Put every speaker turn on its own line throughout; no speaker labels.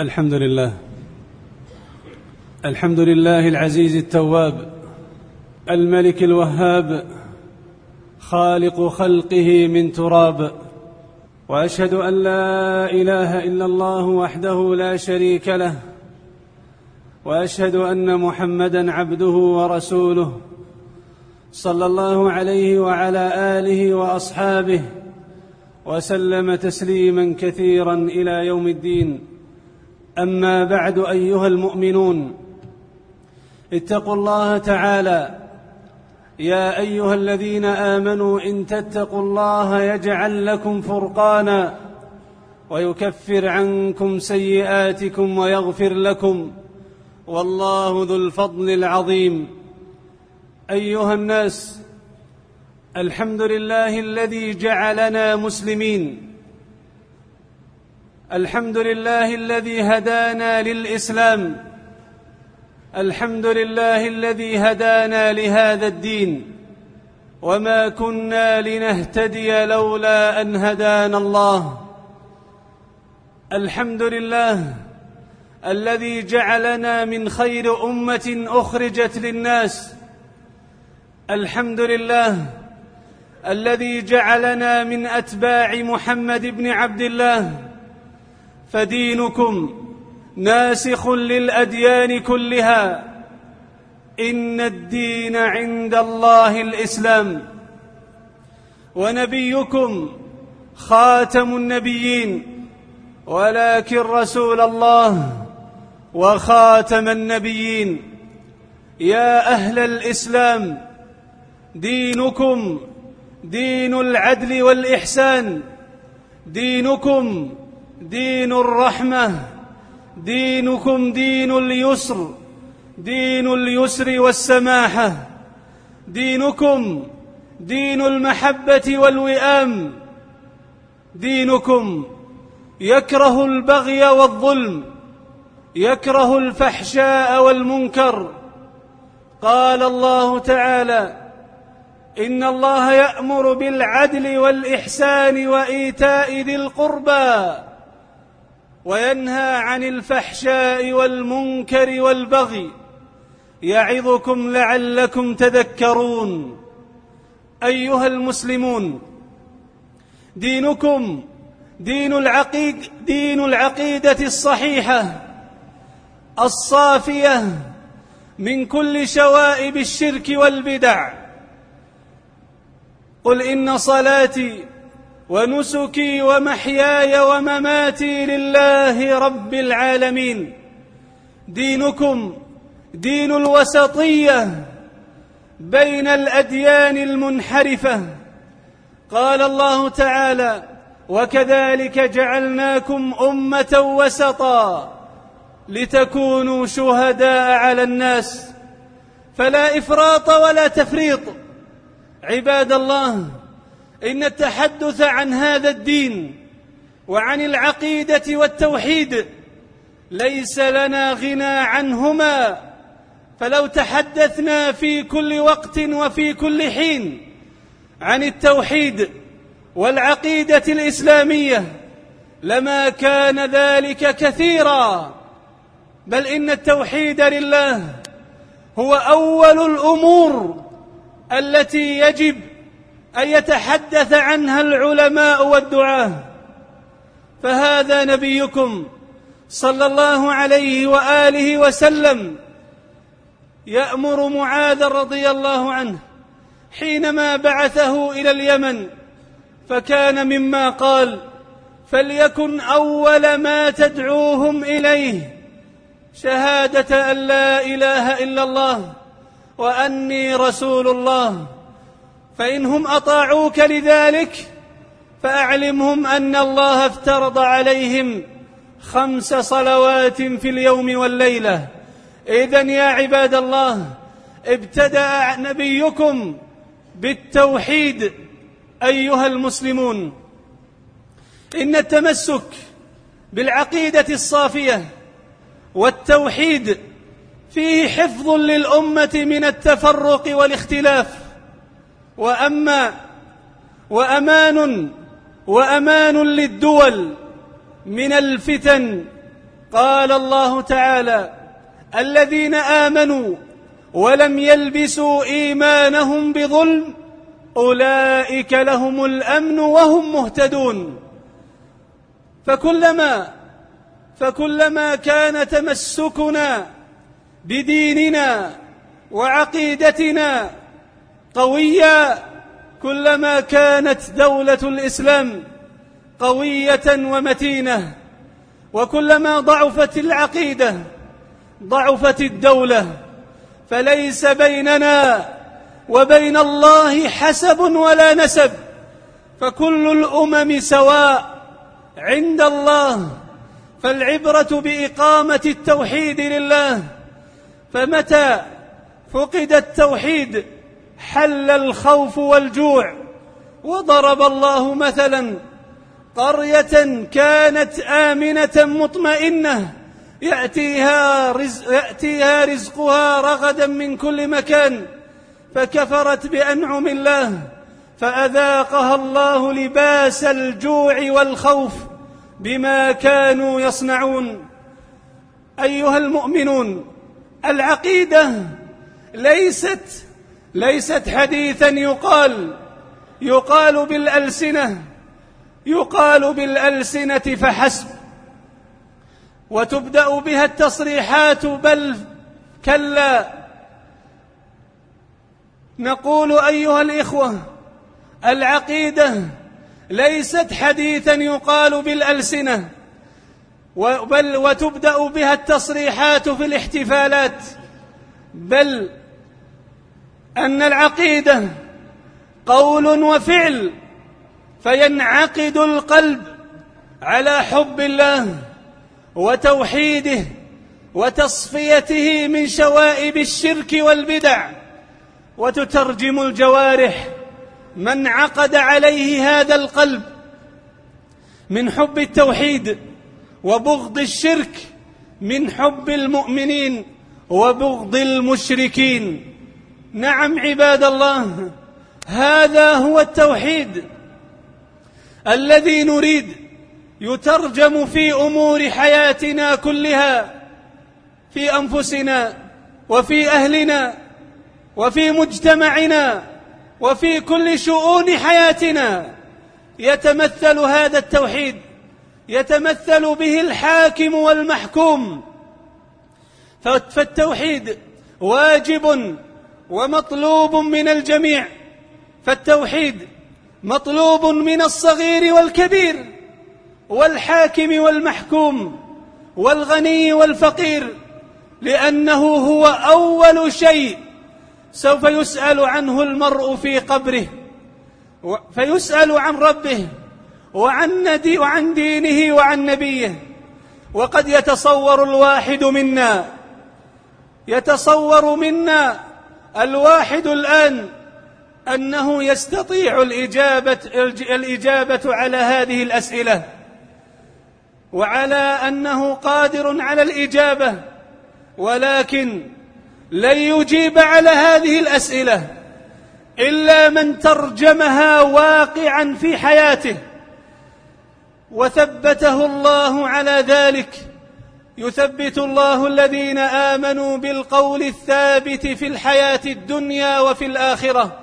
الحمد لله الحمد لله العزيز التواب الملك الوهاب خالق خلقه من تراب. وأشهد أن لا إله إلا الله وحده لا شريك له. وأشهد أن محمدا عبده ورسوله صلى الله عليه وعلى آله وأصحابه وسلم تسليما كثيرا إلى يوم الدين. أما بعد أيها المؤمنون اتقوا الله تعالى. يا أيها الذين آمنوا إن تتقوا الله يجعل لكم فرقانا ويكفر عنكم سيئاتكم ويغفر لكم. والله ذو الفضل العظيم. أيها الناس الحمد لله الذي جعلنا مسلمين. الحمد لله الذي هدانا للإسلام. الحمد لله الذي هدانا لهذا الدين. وما كنا لنهتدي لولا أن هدانا الله. الحمد لله الذي جعلنا من خير أمة أخرجت للناس. الحمد لله الذي جعلنا من أتباع محمد بن عبد الله. فدينكم ناسخ للأديان كلها. إن الدين عند الله الإسلام. ونبيكم خاتم النبيين. ولكن رسول الله وخاتم النبيين. يا أهل الإسلام دينكم دين العدل والإحسان. دينكم دين الرحمة دينكم دين اليسر دين اليسر والسماحة. دينكم دين المحبة والوئام. دينكم يكره البغي والظلم يكره الفحشاء والمنكر. قال الله تعالى إن الله يأمر بالعدل والإحسان وإيتاء ذي القربى. وينهى عن الفحشاء والمنكر والبغي يعظكم لعلكم تذكرون. أيها المسلمون دينكم دين العقيد دين العقيدة الصحيحة الصافية من كل شوائب الشرك والبدع. قل إن صلاتي ونسكي ومحياي ومماتي لله رب العالمين. دينكم دين الوسطية بين الأديان المنحرفة. قال الله تعالى وكذلك جعلناكم أمة وسطا لتكونوا شهداء على الناس. فلا إفراط ولا تفريط. عباد الله إن التحدث عن هذا الدين وعن العقيدة والتوحيد ليس لنا غنى عنهما فلو تحدثنا في كل وقت وفي كل حين عن التوحيد والعقيدة الإسلامية لما كان ذلك كثيرا بل إن التوحيد لله هو أول الأمور التي يجب ان يتحدث عنها العلماء والدعاة؟ فهذا نبيكم صلى الله عليه وآله وسلم يأمر معاذ رضي الله عنه حينما بعثه إلى اليمن فكان مما قال فليكن أول ما تدعوهم إليه شهادة أن لا إله إلا الله وأني رسول الله. فإنهم أطاعوك لذلك فأعلمهم أن الله افترض عليهم خمس صلوات في اليوم والليلة. إذا يا عباد الله ابتدأ نبيكم بالتوحيد أيها المسلمون. إن التمسك بالعقيدة الصافية والتوحيد فيه حفظ للأمة من التفرق والاختلاف. وأما وأمان وأمان للدول من الفتن قال الله تعالى الذين آمنوا ولم يلبسوا إيمانهم بظلم أولئك لهم الأمن وهم مهتدون. فكلما فكلما كان تمسكنا بديننا وعقيدتنا قويا كلما كانت دولة الإسلام قوية ومتينة وكلما ضعفت العقيدة ضعفت الدولة فليس بيننا وبين الله حسب ولا نسب فكل الأمم سواء عند الله فالعبرة بإقامة التوحيد لله فمتى فقد التوحيد؟ حل الخوف والجوع وضرب الله مثلا قرية كانت آمنة مطمئنة يأتيها, رزق يأتيها رزقها رغدا من كل مكان فكفرت بأنعم الله فأذاقها الله لباس الجوع والخوف بما كانوا يصنعون. أيها المؤمنون العقيدة ليست ليست حديثا يقال يقال بالألسنة يقال بالألسنة فحسب. وتبدأ بها التصريحات بل كلا. نقول أيها الإخوة العقيدة ليست حديثا يقال بالألسنة. بل وتبدأ بها التصريحات في الاحتفالات. بل أن العقيدة قول وفعل فينعقد القلب على حب الله وتوحيده وتصفيته من شوائب الشرك والبدع وتترجم الجوارح من عقد عليه هذا القلب من حب التوحيد وبغض الشرك من حب المؤمنين وبغض المشركين. نعم عباد الله هذا هو التوحيد الذي نريد يترجم في أمور حياتنا كلها في أنفسنا وفي أهلنا وفي مجتمعنا وفي كل شؤون حياتنا يتمثل هذا التوحيد يتمثل به الحاكم والمحكوم. فالتوحيد واجب ومطلوب من الجميع فالتوحيد مطلوب من الصغير والكبير والحاكم والمحكوم والغني والفقير لأنه هو أول شيء سوف يسأل عنه المرء في قبره فيسأل عن ربه وعن وعن دينه وعن نبيه وقد يتصور الواحد منا يتصور منا الواحد الآن أنه يستطيع الاجابه الإجابة على هذه الأسئلة وعلى أنه قادر على الإجابة ولكن لن يجيب على هذه الأسئلة إلا من ترجمها واقعا في حياته وثبته الله على ذلك. يثبت الله الذين آمنوا بالقول الثابت في الحياة الدنيا وفي الآخرة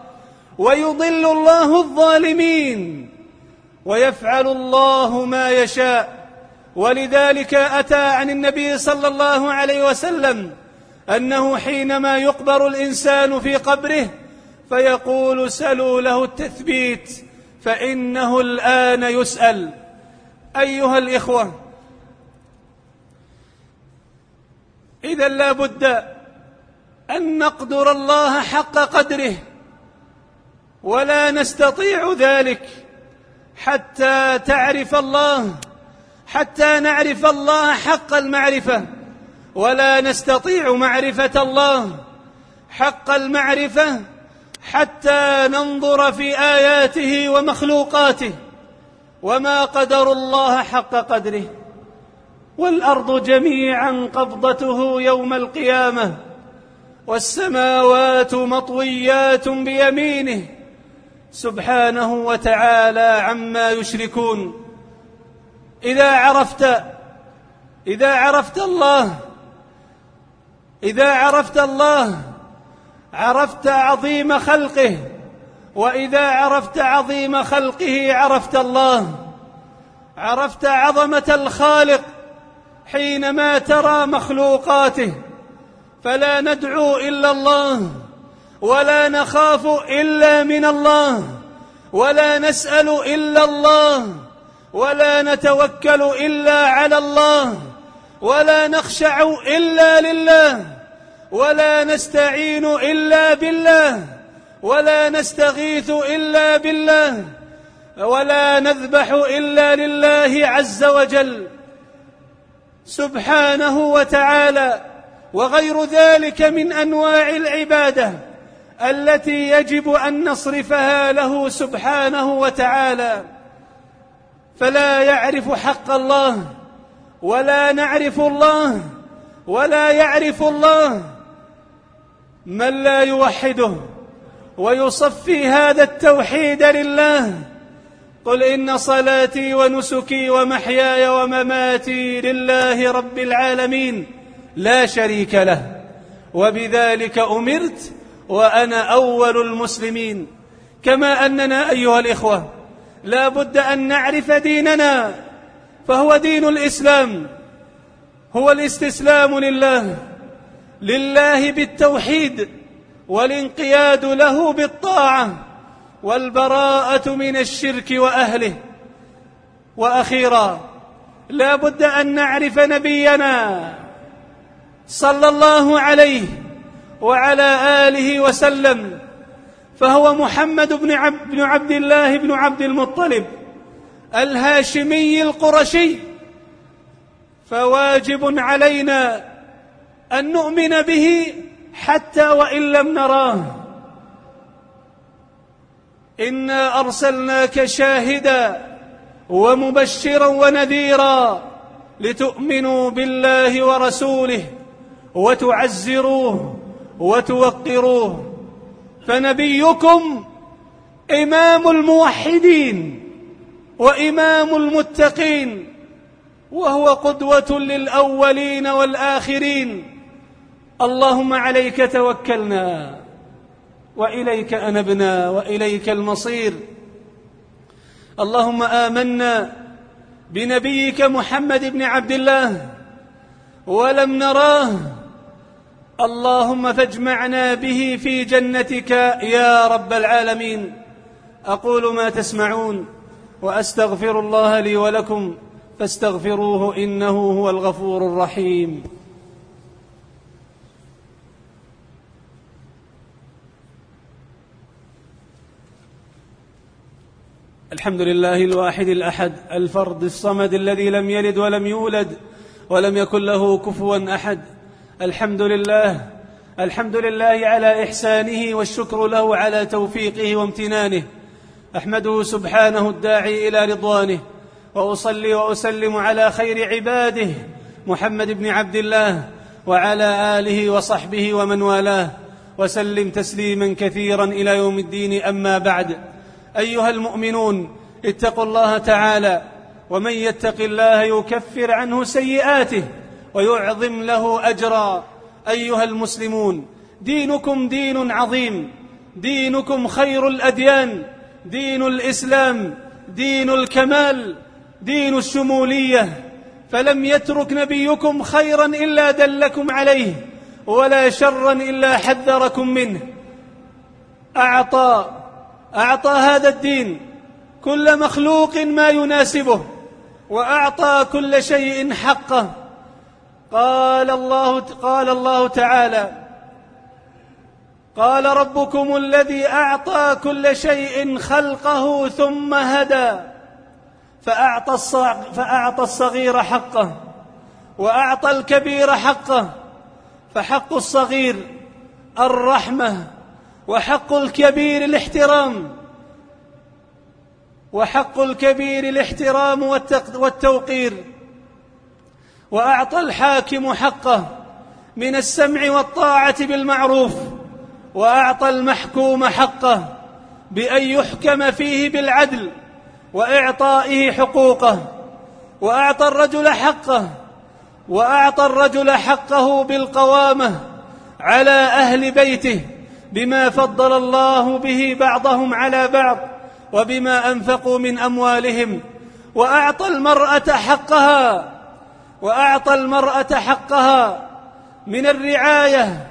ويضل الله الظالمين ويفعل الله ما يشاء. ولذلك أتى عن النبي صلى الله عليه وسلم أنه حينما يقبر الإنسان في قبره فيقول سلوا له التثبيت فإنه الآن يسأل. أيها الإخوة إذا لا بد أن نقدر الله حق قدره ولا نستطيع ذلك حتى تعرف الله حتى نعرف الله حق المعرفة ولا نستطيع معرفة الله حق المعرفة حتى ننظر في آياته ومخلوقاته وما قدر الله حق قدره. والأرض جميعا قبضته يوم القيامة والسماوات مطويات بيمينه. سبحانه وتعالى عما يشركون. إذا عرفت إذا عرفت الله إذا عرفت الله عرفت عظيم خلقه. وإذا عرفت عظيم خلقه عرفت الله. عرفت عظمة الخالق. حينما ترى مخلوقاته فلا ندعو إلا الله ولا نخاف إلا من الله ولا نسأل إلا الله ولا نتوكل إلا على الله ولا نخشع إلا لله ولا نستعين إلا بالله ولا نستغيث إلا بالله ولا نذبح إلا لله عز وجل. سبحانه وتعالى وغير ذلك من أنواع العبادة التي يجب أن نصرفها له سبحانه وتعالى. فلا يعرف حق الله ولا نعرف الله ولا يعرف الله من لا يوحده. ويصفي هذا التوحيد لله قل إن صلاتي ونسكي ومحياي ومماتي لله رب العالمين لا شريك له وبذلك أمرت وأنا أول المسلمين. كما أننا أيها الإخوة لا بد أن نعرف ديننا فهو دين الإسلام هو الاستسلام لله لله بالتوحيد والانقياد له بالطاعة. والبراءة من الشرك وأهله. وأخيرا لا بد أن نعرف نبينا صلى الله عليه وعلى آله وسلم فهو محمد بن عبد, بن عبد الله بن عبد المطلب الهاشمي القرشي. فواجب علينا أن نؤمن به حتى وإن لم نراه. إنا أرسلناك شاهدا ومبشرا ونذيرا لتؤمنوا بالله ورسوله وتعزروه وتوقروه. فنبيكم إمام الموحدين وإمام المتقين وهو قدوة للأولين والآخرين. اللهم عليك توكلنا. وإليك أنبنا وإليك المصير. اللهم آمنا بنبيك محمد بن عبد الله ولم نراه. اللهم فاجمعنا به في جنتك يا رب العالمين. أقول ما تسمعون وأستغفر الله لي ولكم فاستغفروه إنه هو الغفور الرحيم. الحمد لله الواحد الأحد الفرد الصمد الذي لم يلد ولم يولد ولم يكن له كفوا أحد. الحمد لله الحمد لله على إحسانه والشكر له على توفيقه وامتنانه. أحمده سبحانه الداعي إلى رضوانه وأصلي وأسلم على خير عباده محمد بن عبد الله وعلى آله وصحبه ومن والاه. وسلم تسليما كثيرا إلى يوم الدين أما بعد. أيها المؤمنون اتقوا الله تعالى ومن يتق الله يكفر عنه سيئاته ويعظم له أجرا. أيها المسلمون دينكم دين عظيم دينكم خير الأديان دين الإسلام دين الكمال دين الشمولية. فلم يترك نبيكم خيرا إلا دلكم عليه ولا شرا إلا حذركم منه. أعطى أعطى هذا الدين كل مخلوق ما يناسبه وأعطى كل شيء حقه. قال الله قال الله تعالى قال ربكم الذي أعطى كل شيء خلقه ثم هدى فأعطى فأعطى الصغير حقه وأعطى الكبير حقه فحق الصغير الرحمة. وحق الكبير الاحترام. وحق الكبير الاحترام والتوقير. وأعطى الحاكم حقه من السمع والطاعة بالمعروف وأعطى المحكوم حقه بأن يحكم فيه بالعدل وإعطائه حقوقه. وأعطى الرجل حقه وأعطى الرجل حقه بالقوامة على أهل بيته. بما فضل الله به بعضهم على بعض وبما أنفقوا من أموالهم وأعطى المرأة حقها وأعطى المرأة حقها من الرعاية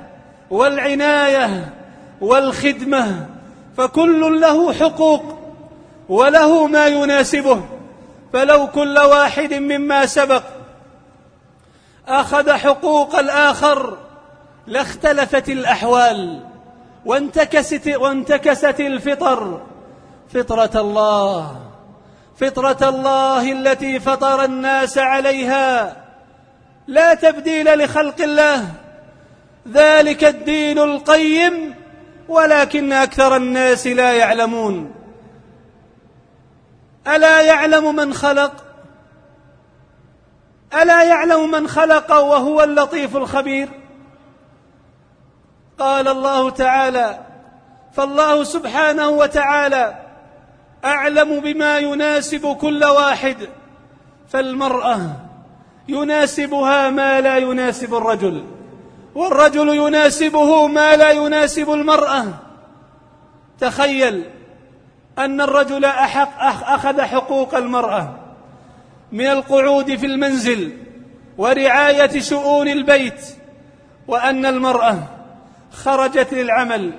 والعناية والخدمة فكل له حقوق وله ما يناسبه فلو كل واحد مما سبق أخذ حقوق الآخر لاختلفت الأحوال وانتكست وانتكست الفطر. فطرة الله. فطرة الله التي فطر الناس عليها. لا تبديل لخلق الله. ذلك الدين القيم ولكن أكثر الناس لا يعلمون. ألا يعلم من خلق؟ ألا يعلم من خلق وهو اللطيف الخبير؟ قال الله تعالى فالله سبحانه وتعالى أعلم بما يناسب كل واحد فالمرأة يناسبها ما لا يناسب الرجل والرجل يناسبه ما لا يناسب المرأة. تخيل أن الرجل أحق أخذ حقوق المرأة من القعود في المنزل ورعاية شؤون البيت وأن المرأة خرجت للعمل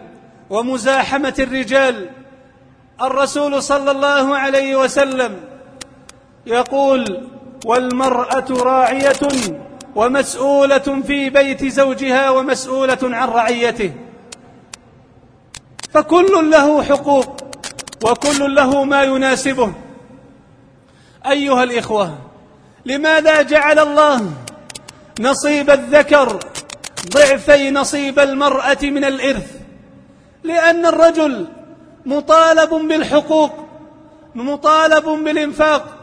ومزاحمة الرجال. الرسول صلى الله عليه وسلم يقول والمرأة راعية ومسؤولة في بيت زوجها ومسؤولة عن رعيته. فكل له حقوق وكل له ما يناسبه. أيها الإخوة لماذا جعل الله نصيب الذكر ضعفي نصيب المرأة من الإرث لأن الرجل مطالب بالحقوق مطالب بالإنفاق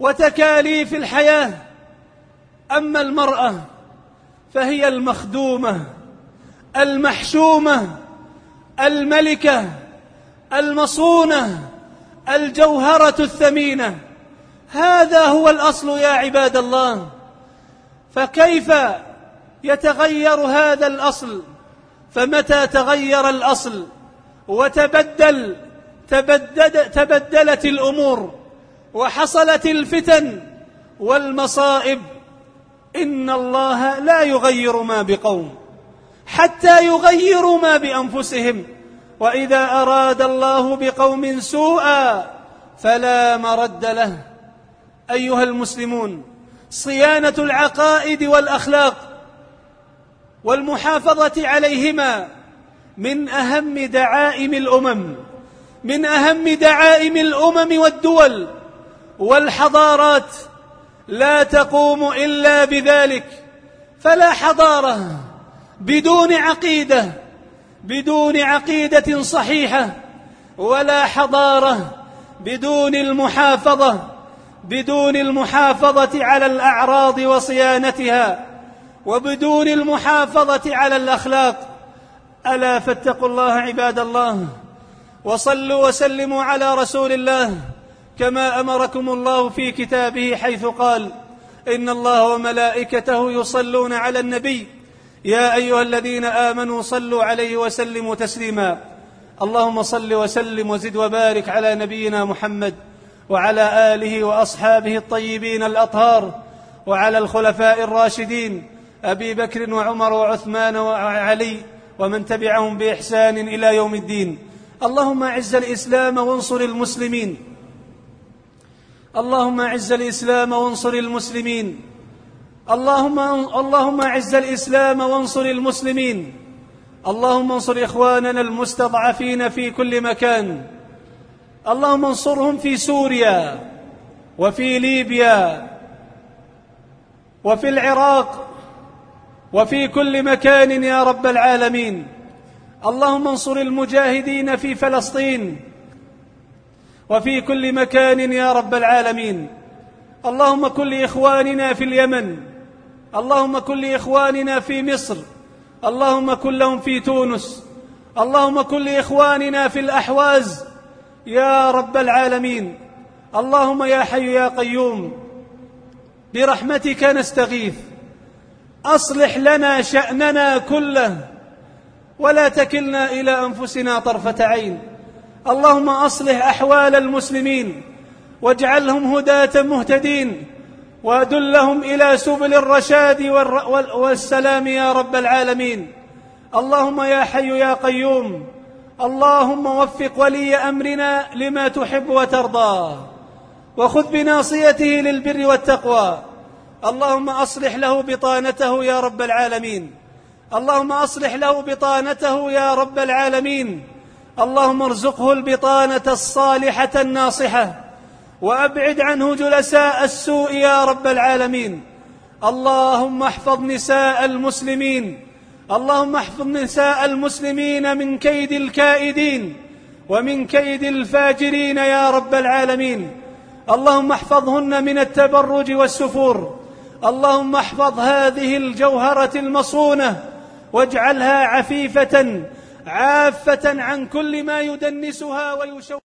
وتكاليف الحياة. أما المرأة فهي المخدومة المحشومة الملكة المصونة الجوهرة الثمينة. هذا هو الأصل يا عباد الله. فكيف يتغير هذا الأصل فمتى تغير الأصل؟ وتبدل تبدد تبدلت الأمور وحصلت الفتن والمصائب. إن الله لا يغير ما بقوم حتى يغيروا ما بأنفسهم. وإذا أراد الله بقوم سوءا فلا مرد له. أيها المسلمون صيانة العقائد والأخلاق والمحافظة عليهما من أهم دعائم الأمم من أهم دعائم الأمم والدول والحضارات لا تقوم إلا بذلك. فلا حضارة بدون عقيدة بدون عقيدة صحيحة ولا حضارة بدون المحافظة بدون المحافظة على الأعراض وصيانتها. وبدون المحافظة على الأخلاق ألا فاتقوا الله عباد الله وصلوا وسلموا على رسول الله كما أمركم الله في كتابه حيث قال إن الله وملائكته يصلون على النبي يا أيها الذين آمنوا صلوا عليه وسلموا تسليما. اللهم صل وسلم وزد وبارك على نبينا محمد وعلى آله وأصحابه الطيبين الأطهار وعلى الخلفاء الراشدين أبي بكر وعمر وعثمان وعلي ومن تبعهم بإحسان إلى يوم الدين. اللهم أعز الإسلام وانصر المسلمين. اللهم أعز الإسلام وانصر المسلمين. اللهم اللهم أعز الإسلام وانصر المسلمين. اللهم انصر إخواننا المستضعفين في كل مكان. اللهم انصرهم في سوريا وفي ليبيا وفي العراق وفي كل مكان يا رب العالمين. اللهم انصر المجاهدين في فلسطين. وفي كل مكان يا رب العالمين. اللهم كن لاخواننا في اليمن. اللهم كن لاخواننا في مصر. اللهم كن لهم في تونس. اللهم كن لاخواننا في الأحواز. يا رب العالمين. اللهم يا حي يا قيوم. برحمتك نستغيث. أصلح لنا شأننا كله ولا تكلنا إلى أنفسنا طرفة عين. اللهم أصلح أحوال المسلمين واجعلهم هداة مهتدين وأدلهم إلى سبل الرشاد والسلام يا رب العالمين. اللهم يا حي يا قيوم اللهم وفق ولي أمرنا لما تحب وترضى وخذ بناصيته للبر والتقوى. اللهم أصلح له بطانته يا رب العالمين. اللهم أصلح له بطانته يا رب العالمين. اللهم ارزقه البطانة الصالحة الناصحة. وأبعد عنه جلساء السوء يا رب العالمين. اللهم احفظ نساء المسلمين. اللهم احفظ نساء المسلمين من كيد الكائدين ومن كيد الفاجرين يا رب العالمين. اللهم احفظهن من التبرج والسفور. اللهم احفظ هذه الجوهرة المصونة واجعلها عفيفة عافة عن كل ما يدنسها ويشوه